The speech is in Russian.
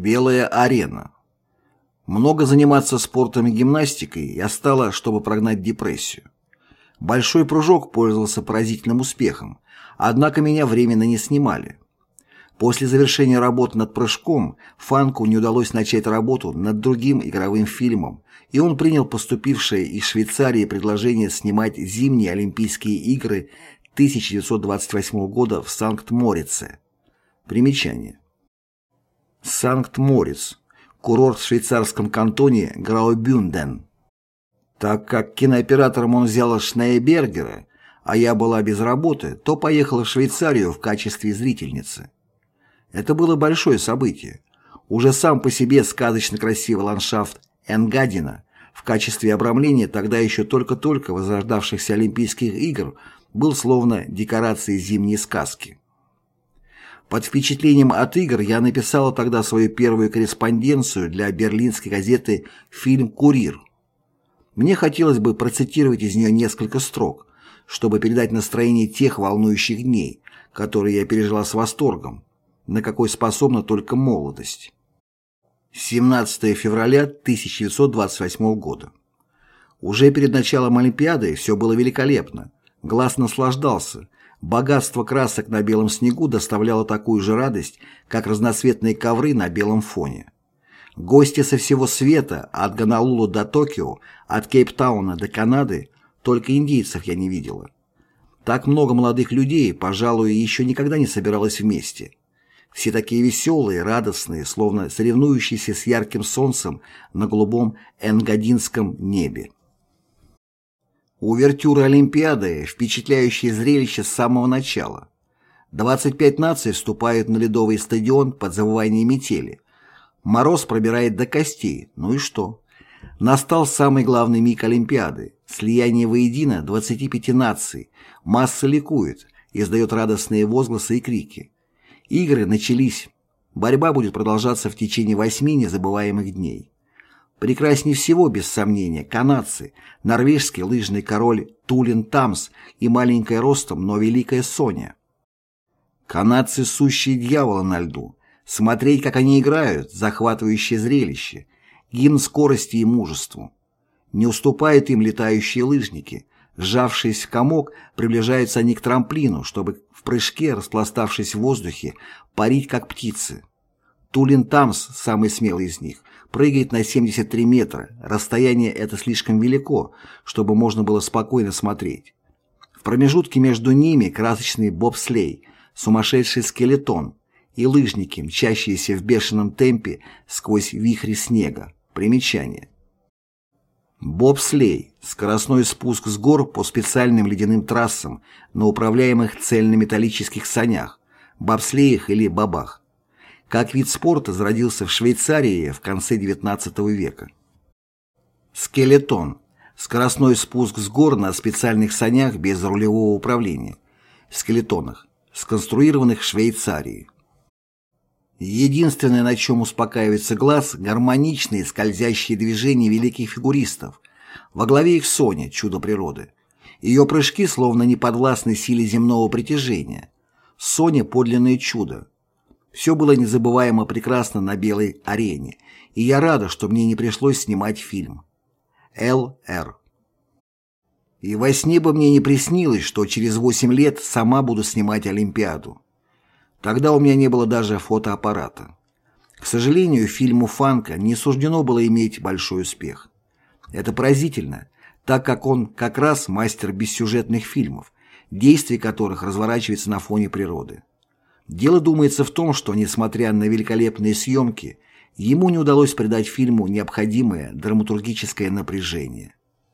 Белая арена. Много заниматься спортом и гимнастикой я стала, чтобы прогнать депрессию. Большой прыжок пользовался поразительным успехом, однако меня временно не снимали. После завершения работы над прыжком Фанку не удалось начать работу над другим игровым фильмом, и он принял поступившее из Швейцарии предложение снимать зимние Олимпийские игры 1928 года в Санкт-Морице. Примечание. Санкт-Мориц, курорт в швейцарском кантоне Граубюнден. Так как кинооператором он взял Шнейбергера, а я была без работы, то поехала в Швейцарию в качестве зрительницы. Это было большое событие. Уже сам по себе сказочно красивый ландшафт Энгадина в качестве обрамления тогда еще только-только возрождавшихся Олимпийских игр был словно декорацией зимней сказки. Под впечатлением от игр я написала тогда свою первую корреспонденцию для берлинской газеты «Фильм Курир». Мне хотелось бы процитировать из нее несколько строк, чтобы передать настроение тех волнующих дней, которые я пережила с восторгом, на какой способна только молодость. 17 февраля 1928 года. Уже перед началом Олимпиады все было великолепно. Глаз наслаждался, Богатство красок на белом снегу доставляло такую же радость, как разноцветные ковры на белом фоне. Гости со всего света, от Гонолулу до Токио, от Кейптауна до Канады, только индийцев я не видела. Так много молодых людей, пожалуй, еще никогда не собиралось вместе. Все такие веселые, радостные, словно соревнующиеся с ярким солнцем на голубом энгадинском небе. Увертюра Олимпиады – впечатляющее зрелище с самого начала. 25 наций вступают на ледовый стадион под завывание метели. Мороз пробирает до костей, ну и что? Настал самый главный миг Олимпиады – слияние воедино 25 наций. Масса ликует, издает радостные возгласы и крики. Игры начались. Борьба будет продолжаться в течение восьми незабываемых дней. Прекраснее всего, без сомнения, канадцы, норвежский лыжный король Тулин Тамс и маленькая ростом, но великая Соня. Канадцы – сущие дьяволы на льду. Смотреть, как они играют – захватывающее зрелище, гимн скорости и мужеству. Не уступают им летающие лыжники. Сжавшись в комок, приближаются они к трамплину, чтобы в прыжке, распластавшись в воздухе, парить как птицы. Тулин Тамс, самый смелый из них, прыгает на 73 метра, расстояние это слишком велико, чтобы можно было спокойно смотреть. В промежутке между ними красочный бобслей, сумасшедший скелетон и лыжники, мчащиеся в бешеном темпе сквозь вихри снега. Примечание. Бобслей – скоростной спуск с гор по специальным ледяным трассам на управляемых цельнометаллических санях, бобслеях или бабах как вид спорта зародился в Швейцарии в конце XIX века. Скелетон – скоростной спуск с гор на специальных санях без рулевого управления, скелетонах, сконструированных в Швейцарии. Единственное, на чем успокаивается глаз – гармоничные скользящие движения великих фигуристов. Во главе их Соня, чудо природы. Ее прыжки словно не подвластны силе земного притяжения. Соня – подлинное чудо. Все было незабываемо прекрасно на белой арене, и я рада, что мне не пришлось снимать фильм. Л.Р. И во сне бы мне не приснилось, что через 8 лет сама буду снимать Олимпиаду. Тогда у меня не было даже фотоаппарата. К сожалению, фильму Фанка не суждено было иметь большой успех. Это поразительно, так как он как раз мастер бессюжетных фильмов, действие которых разворачивается на фоне природы. Дело, думается, в том, что, несмотря на великолепные съемки, ему не удалось придать фильму необходимое драматургическое напряжение.